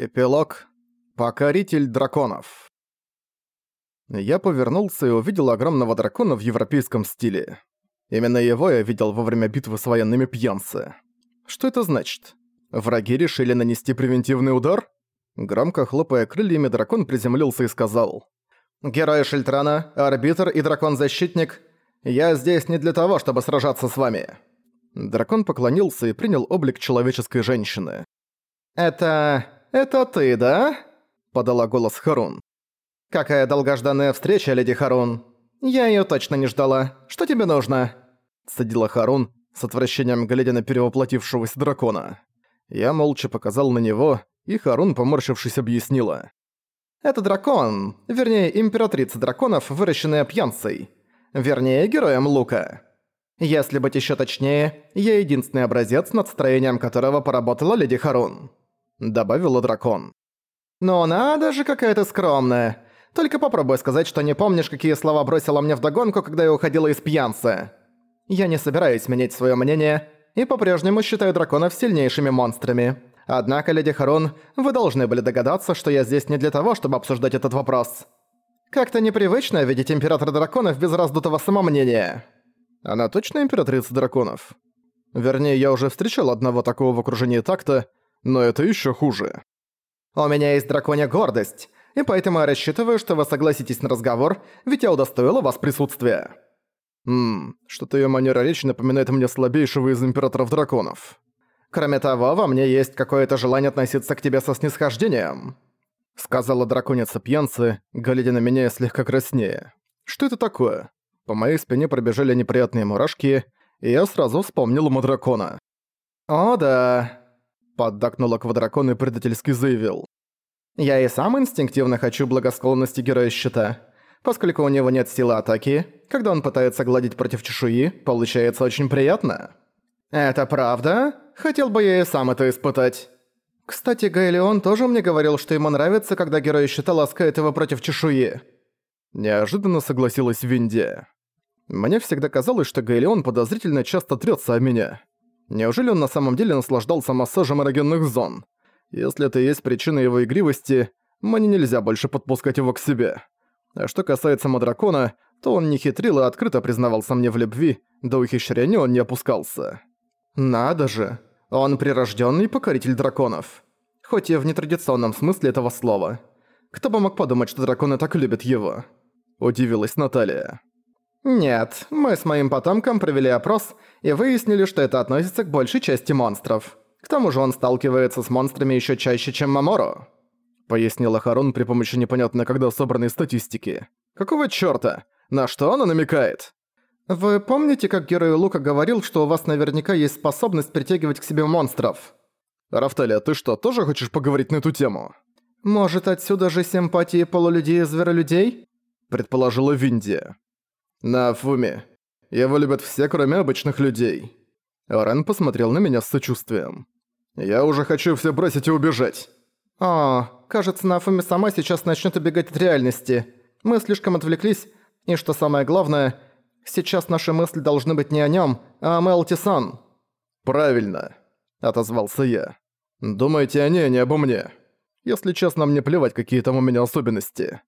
Эпилог. Покоритель драконов. Я повернулся и увидел огромного дракона в европейском стиле. Именно его я видел во время битвы с военными пьянцы. Что это значит? Враги решили нанести превентивный удар? Громко хлопая крыльями, дракон приземлился и сказал. «Герой Шильтрана, арбитр и дракон-защитник, я здесь не для того, чтобы сражаться с вами». Дракон поклонился и принял облик человеческой женщины. «Это... это ты, да?» – подала голос Харун. «Какая долгожданная встреча, леди Харун. Я её точно не ждала. Что тебе нужно?» Садила Харун, с отвращением глядя на перевоплотившегося дракона. Я молча показал на него, и Харун, поморщившись, объяснила. «Это дракон, вернее, императрица драконов, выращенная пьянцей. Вернее, героем Лука. Если быть ещё точнее, я единственный образец, над строением которого поработала леди Харун», — добавила дракон. «Но надо же, какая ты скромная. Только попробуй сказать, что не помнишь, какие слова бросила мне вдогонку, когда я уходила из пьянца. Я не собираюсь менять своё мнение и по-прежнему считаю драконов сильнейшими монстрами. Однако, леди Харун, вы должны были догадаться, что я здесь не для того, чтобы обсуждать этот вопрос. Как-то непривычно видеть императора драконов без раздутого самомнения». Она точно императрица драконов? Вернее, я уже встречал одного такого в окружении такта, но это ещё хуже. У меня есть драконья гордость, и поэтому я рассчитываю, что вы согласитесь на разговор, ведь я удостоила вас присутствия. Ммм, что-то её манера речи напоминает мне слабейшего из императоров драконов. Кроме того, во мне есть какое-то желание относиться к тебе со снисхождением. Сказала драконица пьянцы, глядя на меня слегка краснее. Что это такое? По моей спине пробежали неприятные мурашки, и я сразу вспомнил Мадракона. «О, да», — поддакнул Аквадракон и предательски заявил. «Я и сам инстинктивно хочу благосклонности Героя Щита. Поскольку у него нет силы атаки, когда он пытается гладить против чешуи, получается очень приятно». «Это правда? Хотел бы я и сам это испытать». Кстати, Гайлеон тоже мне говорил, что ему нравится, когда Герой Щита ласкает его против чешуи. Неожиданно согласилась Винди. Мне всегда казалось, что Гайлеон подозрительно часто трется о меня. Неужели он на самом деле наслаждался массажем эрогенных зон? Если это и есть причина его игривости, мне нельзя больше подпускать его к себе. А что касается Мадракона, то он не хитрил и открыто признавался мне в любви, до ухищрения он не опускался. Надо же, он прирожденный покоритель драконов. Хоть и в нетрадиционном смысле этого слова. Кто бы мог подумать, что драконы так любят его? Удивилась Наталья. Нет, мы с моим потомком провели опрос и выяснили, что это относится к большей части монстров. К тому же он сталкивается с монстрами еще чаще, чем Маморо. Пояснила Харун при помощи непонятно когда собранной статистики. Какого чёрта? На что она намекает? Вы помните, как герой Лука говорил, что у вас наверняка есть способность притягивать к себе монстров? Рафталия, ты что, тоже хочешь поговорить на эту тему? Может, отсюда же симпатии полулюдей и зверолюдей? Предположила Виндия. «На Фуми. Его любят все, кроме обычных людей». Орен посмотрел на меня с сочувствием. «Я уже хочу все бросить и убежать». «О, кажется, Нафуми сама сейчас начнет убегать от реальности. Мы слишком отвлеклись, и что самое главное, сейчас наши мысли должны быть не о нем, а о Мелти-сан». «Правильно», — отозвался я. «Думайте о ней, а не обо мне. Если честно, мне плевать, какие там у меня особенности.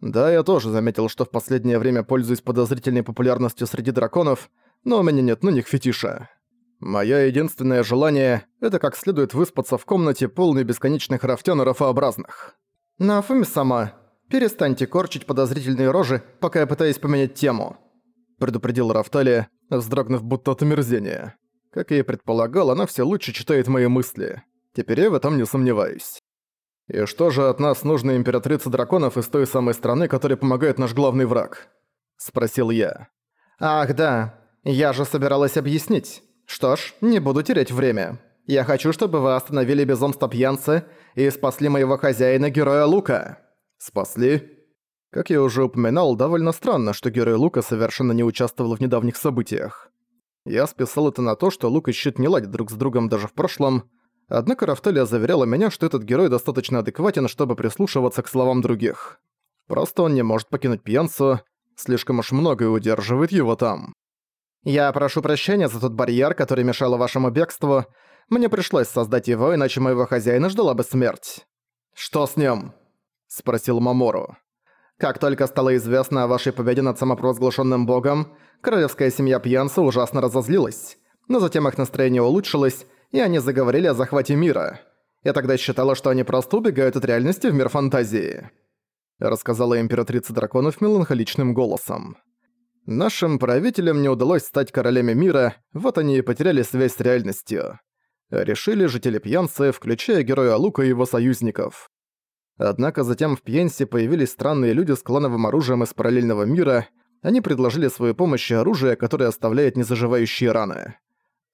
Да, я тоже заметил, что в последнее время пользуюсь подозрительной популярностью среди драконов, но у меня нет на них фетиша. Моё единственное желание — это как следует выспаться в комнате, полной бесконечных рафтёнеров образных. Нафуми сама, перестаньте корчить подозрительные рожи, пока я пытаюсь поменять тему. Предупредил Рафталия, вздрогнув будто от омерзения. Как я и предполагал, она все лучше читает мои мысли. Теперь я в этом не сомневаюсь. «И что же от нас нужно императрица драконов из той самой страны, которой помогает наш главный враг?» – спросил я. «Ах да, я же собиралась объяснить. Что ж, не буду терять время. Я хочу, чтобы вы остановили безумство пьянцы и спасли моего хозяина-героя Лука». «Спасли?» Как я уже упоминал, довольно странно, что герой Лука совершенно не участвовал в недавних событиях. Я списал это на то, что Лук и Щит не ладят друг с другом даже в прошлом, Однако Рафталия заверяла меня, что этот герой достаточно адекватен, чтобы прислушиваться к словам других. Просто он не может покинуть пьянцу, слишком уж многое удерживает его там. «Я прошу прощения за тот барьер, который мешал вашему бегству. Мне пришлось создать его, иначе моего хозяина ждала бы смерть». «Что с ним?» – спросил Мамору. «Как только стало известно о вашей победе над самопровозглашенным богом, королевская семья Пьянца ужасно разозлилась, но затем их настроение улучшилось, и они заговорили о захвате мира. Я тогда считала, что они просто убегают от реальности в мир фантазии», – рассказала императрица драконов меланхоличным голосом. «Нашим правителям не удалось стать королями мира, вот они и потеряли связь с реальностью решили жители Пьянцы, включая героя Лука и его союзников. Однако затем в Пьянсе появились странные люди с клановым оружием из параллельного мира, они предложили свою помощь и оружие, которое оставляет незаживающие раны.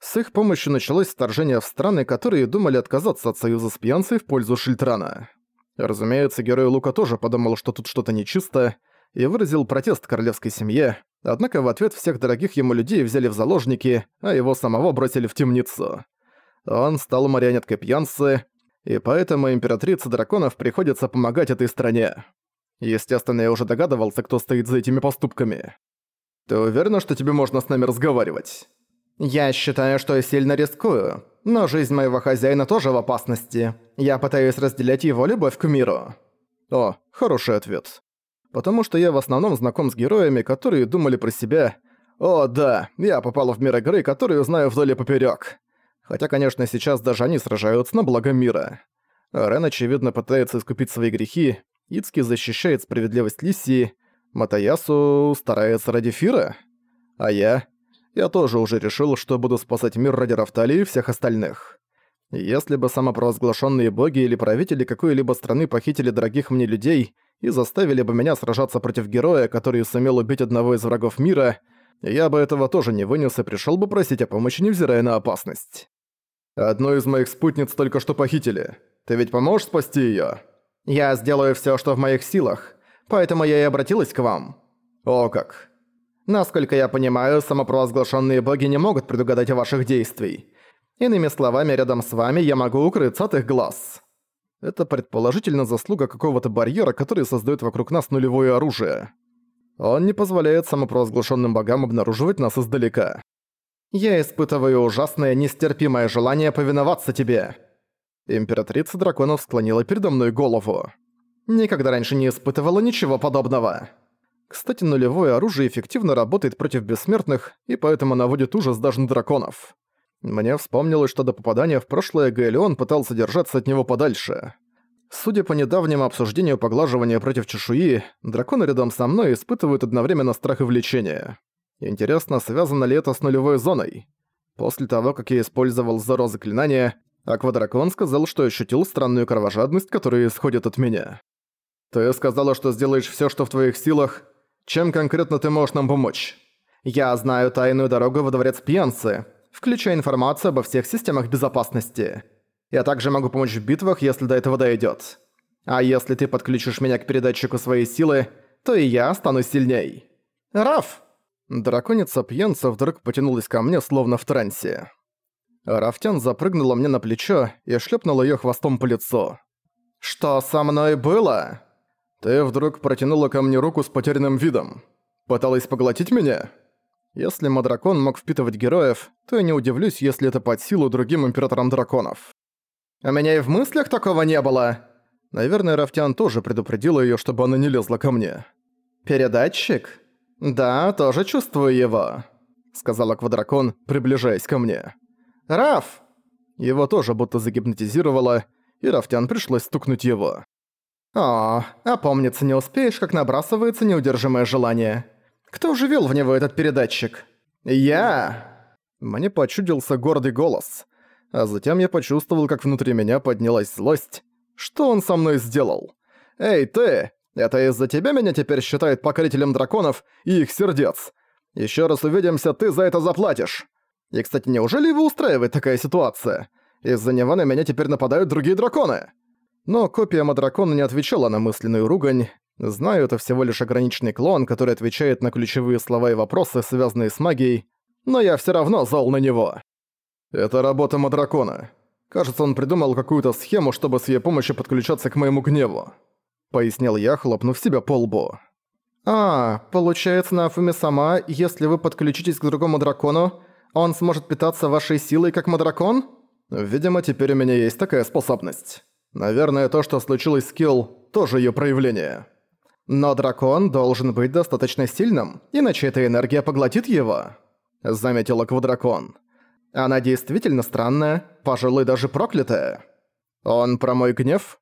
С их помощью началось вторжение в страны, которые думали отказаться от союза с Пьянцей в пользу Шильтрана. Разумеется, герой Лука тоже подумал, что тут что-то нечисто, и выразил протест королевской семье, однако в ответ всех дорогих ему людей взяли в заложники, а его самого бросили в темницу. Он стал марионеткой пьянцы, и поэтому императрице драконов приходится помогать этой стране. Естественно, я уже догадывался, кто стоит за этими поступками. Ты уверена, что тебе можно с нами разговаривать? Я считаю, что я сильно рискую, но жизнь моего хозяина тоже в опасности. Я пытаюсь разделять его любовь к миру. О, хороший ответ. Потому что я в основном знаком с героями, которые думали про себя. О, да, я попал в мир игры, которую знаю вдоль и попёрёк. Хотя, конечно, сейчас даже они сражаются на благо мира. Рен, очевидно, пытается искупить свои грехи, Ицки защищает справедливость Лисии, Матаясу старается ради Фира. А я? Я тоже уже решил, что буду спасать мир ради Рафталии и всех остальных. Если бы самопровозглашенные боги или правители какой-либо страны похитили дорогих мне людей и заставили бы меня сражаться против героя, который сумел убить одного из врагов мира, я бы этого тоже не вынес и пришел бы просить о помощи, невзирая на опасность. Одну из моих спутниц только что похитили. Ты ведь поможешь спасти её? Я сделаю всё, что в моих силах, поэтому я и обратилась к вам. О как. Насколько я понимаю, самопровозглашенные боги не могут предугадать ваших действий. Иными словами, рядом с вами я могу укрыться от их глаз. Это предположительно заслуга какого-то барьера, который создает вокруг нас нулевое оружие. Он не позволяет самопровозглашенным богам обнаруживать нас издалека. Я испытываю ужасное, нестерпимое желание повиноваться тебе». Императрица драконов склонила передо мной голову. Никогда раньше не испытывала ничего подобного. Кстати, нулевое оружие эффективно работает против бессмертных, и поэтому наводит ужас даже на драконов. Мне вспомнилось, что до попадания в прошлое Гаэлеон пытался держаться от него подальше. Судя по недавнему обсуждению поглаживания против чешуи, драконы рядом со мной испытывают одновременно страх и влечение. Интересно, связано ли это с нулевой зоной? После того, как я использовал Зоро заклинание, Аквадракон сказал, что ощутил странную кровожадность, которая исходит от меня. Ты сказала, что сделаешь всё, что в твоих силах. Чем конкретно ты можешь нам помочь? Я знаю тайную дорогу во дворец Пьянцы, включая информацию обо всех системах безопасности. Я также могу помочь в битвах, если до этого дойдёт. А если ты подключишь меня к передатчику своей силы, то и я стану сильней. Раф! Драконица пьянца вдруг потянулась ко мне, словно в трансе. Рафтян запрыгнула мне на плечо и шлепнула её хвостом по лицу. «Что со мной было?» «Ты вдруг протянула ко мне руку с потерянным видом. Пыталась поглотить меня?» Если Мадракон мог впитывать героев, то я не удивлюсь, если это под силу другим императорам драконов. «У меня и в мыслях такого не было!» Наверное, Рафтян тоже предупредила её, чтобы она не лезла ко мне. «Передатчик?» «Да, тоже чувствую его», — сказала Квадракон, приближаясь ко мне. «Раф!» Его тоже будто загипнотизировало, и Рафтян пришлось стукнуть его. «О, опомниться не успеешь, как набрасывается неудержимое желание. Кто же вел в него этот передатчик?» «Я!» Мне почудился гордый голос, а затем я почувствовал, как внутри меня поднялась злость. Что он со мной сделал? «Эй, ты! Это из-за тебя меня теперь считают покорителем драконов и их сердец. Еще раз увидимся, ты за это заплатишь. И, кстати, неужели его устраивает такая ситуация? Из-за него на меня теперь нападают другие драконы. Но копия Мадракона не отвечала на мысленную ругань. Знаю, это всего лишь ограниченный клон, который отвечает на ключевые слова и вопросы, связанные с магией, но я все равно зол на него. Это работа Мадракона. Кажется, он придумал какую-то схему, чтобы с ее помощью подключаться к моему гневу пояснил я, хлопнув себя по лбу. «А, получается, Нафуми сама, если вы подключитесь к другому дракону, он сможет питаться вашей силой, как мадракон? Видимо, теперь у меня есть такая способность. Наверное, то, что случилось с Килл, тоже её проявление. Но дракон должен быть достаточно сильным, иначе эта энергия поглотит его, заметила Квадракон. Она действительно странная, пожалуй, даже проклятая. Он про мой гнев?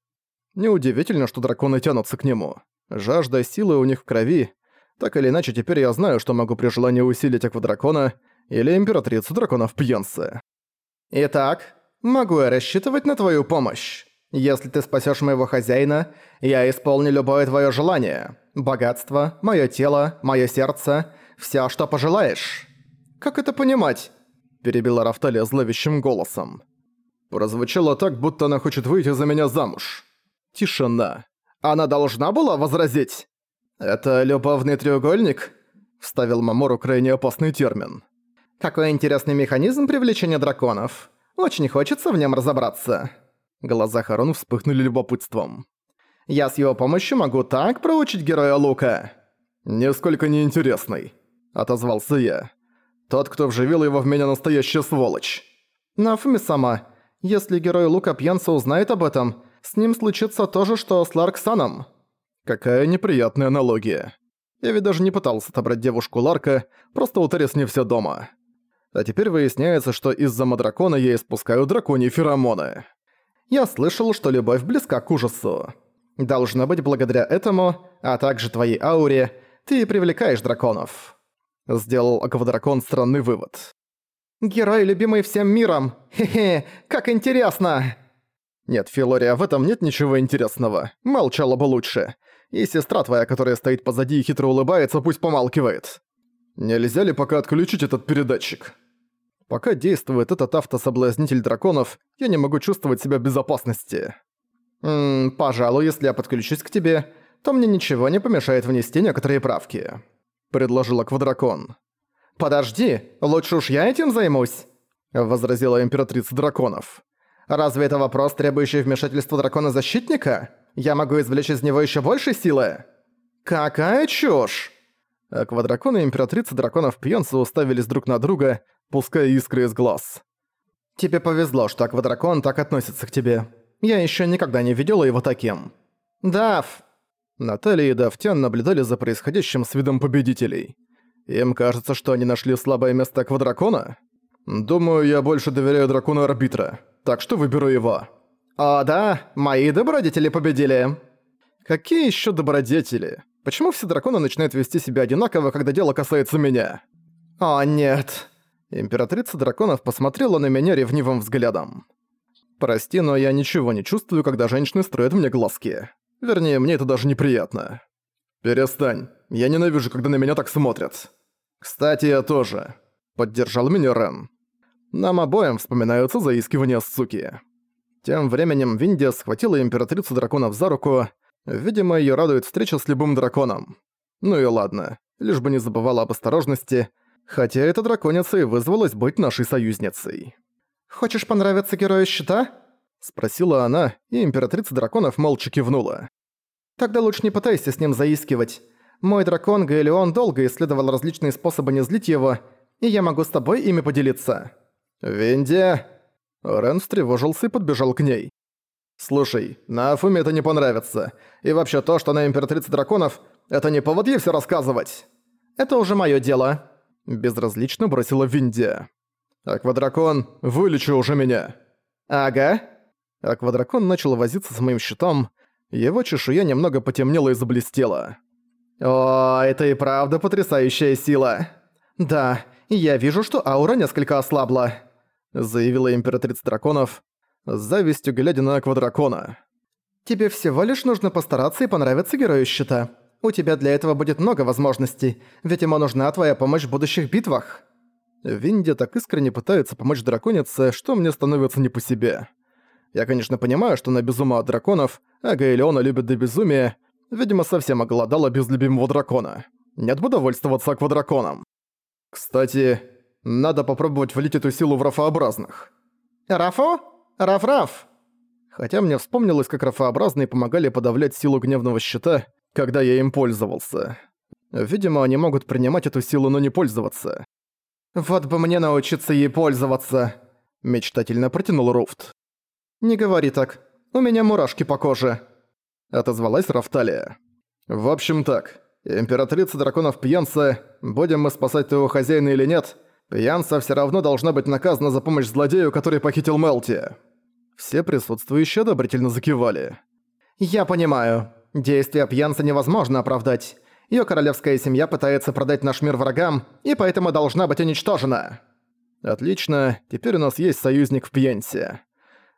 Неудивительно, что драконы тянутся к нему. Жажда силы у них в крови. Так или иначе, теперь я знаю, что могу при желании усилить Аквадракона или Императрицу Драконов Пьенсы. Итак, могу я рассчитывать на твою помощь? Если ты спасешь моего хозяина, я исполню любое твое желание. Богатство, мое тело, мое сердце, все, что пожелаешь. Как это понимать? Перебила Рафталия зловещим голосом. Прозвучало так, будто она хочет выйти за меня замуж. Тишина. Она должна была возразить? «Это любовный треугольник?» – вставил Мамору крайне опасный термин. «Какой интересный механизм привлечения драконов. Очень хочется в нем разобраться». Глаза Харон вспыхнули любопытством. «Я с его помощью могу так проучить героя Лука?» «Несколько неинтересный», — отозвался я. «Тот, кто вживил его в меня настоящая сволочь». «Нафуми сама, если герой Лука Пьянца узнает об этом, с ним случится то же, что с Ларксаном». Какая неприятная аналогия. Я ведь даже не пытался отобрать девушку Ларка, просто у Террис не все дома. А теперь выясняется, что из-за Мадракона я испускаю драконьи феромоны. Я слышал, что любовь близка к ужасу. Должно быть, благодаря этому, а также твоей ауре, ты привлекаешь драконов. Сделал Аквадракон странный вывод. Герой, любимый всем миром! Хе-хе, как интересно! Нет, Филория, в этом нет ничего интересного. Молчала бы лучше. И сестра твоя, которая стоит позади и хитро улыбается, пусть помалкивает. Нельзя ли пока отключить этот передатчик? Пока действует этот автособлазнитель драконов, я не могу чувствовать себя в безопасности. Ммм, пожалуй, если я подключусь к тебе, то мне ничего не помешает внести некоторые правки», — предложила Квадракон. «Подожди, лучше уж я этим займусь», — возразила императрица драконов. «Разве это вопрос, требующий вмешательства дракона-защитника? Я могу извлечь из него еще больше силы?» «Какая чушь!» А Квадракон и императрица драконов Пьонса уставились друг на друга, пуская искры из глаз. «Тебе повезло, что Аквадракон так относится к тебе. Я еще никогда не видела его таким». «Дав!» Наталья и Давтян наблюдали за происходящим с видом победителей. Им кажется, что они нашли слабое место Аквадракона? Думаю, я больше доверяю дракону Арбитра, так что выберу его. «О, да, мои добродетели победили!» «Какие еще добродетели? Почему все драконы начинают вести себя одинаково, когда дело касается меня?» «О, нет!» Императрица драконов посмотрела на меня ревнивым взглядом. «Прости, но я ничего не чувствую, когда женщины строят мне глазки. Вернее, мне это даже неприятно». «Перестань. Я ненавижу, когда на меня так смотрят». «Кстати, я тоже», — поддержал меня Рен. Нам обоим вспоминаются заискивания суки. Тем временем Виндия схватила императрицу драконов за руку. Видимо, её радует встреча с любым драконом. Ну и ладно, лишь бы не забывала об осторожности, Хотя эта драконица и вызвалась быть нашей союзницей. «Хочешь понравиться герою щита?» Спросила она, и императрица драконов молча кивнула. «Тогда лучше не пытайся с ним заискивать. Мой дракон Гаэлеон долго исследовал различные способы не злить его, и я могу с тобой ими поделиться». «Винди!» Рен встревожился и подбежал к ней. «Слушай, на Афуме это не понравится. И вообще то, что она императрица драконов, это не повод ей все рассказывать. Это уже мое дело», Безразлично бросила Виндия. «Аквадракон, вылечи уже меня!» «Ага». Аквадракон начал возиться с моим щитом, его чешуя немного потемнела и заблестела. «О, это и правда потрясающая сила!» «Да, я вижу, что аура несколько ослабла», — заявила императрица драконов, с завистью глядя на Аквадракона. «Тебе всего лишь нужно постараться и понравиться герою щита. У тебя для этого будет много возможностей, ведь ему нужна твоя помощь в будущих битвах». Винди так искренне пытается помочь драконице, что мне становится не по себе. Я, конечно, понимаю, что она без ума от драконов, а Гаэлеона любит до безумия, видимо, совсем оголодала без любимого дракона. Нет бы довольствоваться аквадраконом. Кстати, надо попробовать влить эту силу в рафообразных. «Рафо? Раф-раф!» Хотя мне вспомнилось, как рафообразные помогали подавлять силу гневного щита, когда я им пользовался. Видимо, они могут принимать эту силу, но не пользоваться. «Вот бы мне научиться ей пользоваться!» – мечтательно протянул Руфт. «Не говори так. У меня мурашки по коже», — отозвалась Рафталия. «В общем так, императрица драконов Пьянца, будем мы спасать твоего хозяина или нет, Пьянца все равно должна быть наказана за помощь злодею, который похитил Мелти». Все присутствующие одобрительно закивали. «Я понимаю. Действия Пьянца невозможно оправдать. Её королевская семья пытается продать наш мир врагам, и поэтому должна быть уничтожена». «Отлично, теперь у нас есть союзник в Пьянце.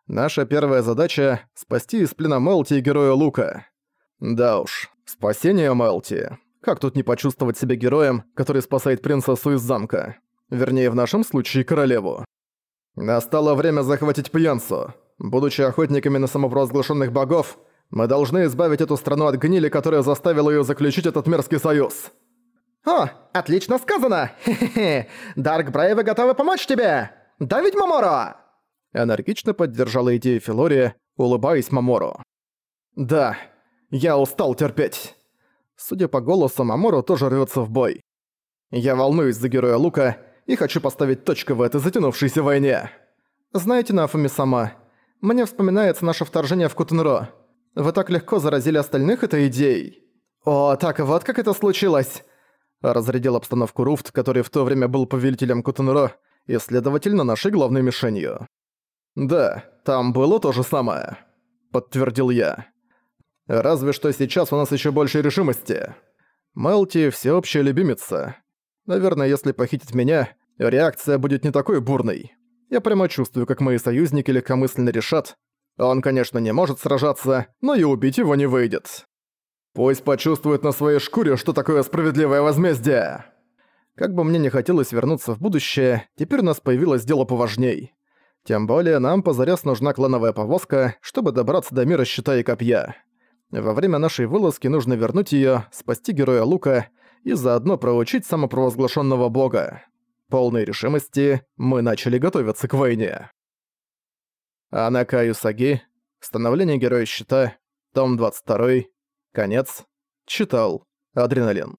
Наша первая задача — спасти из плена Мелти и героя Лука. Да уж, спасение Мелти. Как тут не почувствовать себя героем, который спасает принцессу из замка? Вернее, в нашем случае, королеву. Настало время захватить Пьянцу. Будучи охотниками на самопровозглашенных богов, мы должны избавить эту страну от гнили, которая заставила ее заключить этот мерзкий союз. «О, отлично сказано! Хе-хе-хе! Дарк Брейвы готовы помочь тебе! Да ведь, Маморо?» Энергично поддержала идею Филория, улыбаясь Мамору. «Да, я устал терпеть». Судя по голосу, Мамору тоже рвется в бой. «Я волнуюсь за героя Лука и хочу поставить точку в этой затянувшейся войне. Знаете, Нафуми сама, мне вспоминается наше вторжение в Кутенро. Вы так легко заразили остальных этой идеей. О, так вот как это случилось!» Разрядил обстановку Руфт, который в то время был повелителем Кутенро и, следовательно, нашей главной мишенью. «Да, там было то же самое», — подтвердил я. «Разве что сейчас у нас еще больше решимости. Мелти — всеобщая любимица. Наверное, если похитить меня, реакция будет не такой бурной. Я прямо чувствую, как мои союзники легкомысленно решат. Он, конечно, не может сражаться, но и убить его не выйдет. Пусть почувствует на своей шкуре, что такое справедливое возмездие». Как бы мне не хотелось вернуться в будущее, теперь у нас появилось дело поважней. Тем более нам позаряс нужна клановая повозка, чтобы добраться до мира щита и копья. Во время нашей вылазки нужно вернуть её, спасти героя Лука и заодно проучить самопровозглашенного бога. Полной решимости мы начали готовиться к войне. Анака Юсаги. Становление героя щита. Том 22. Конец. Читал. Адреналин.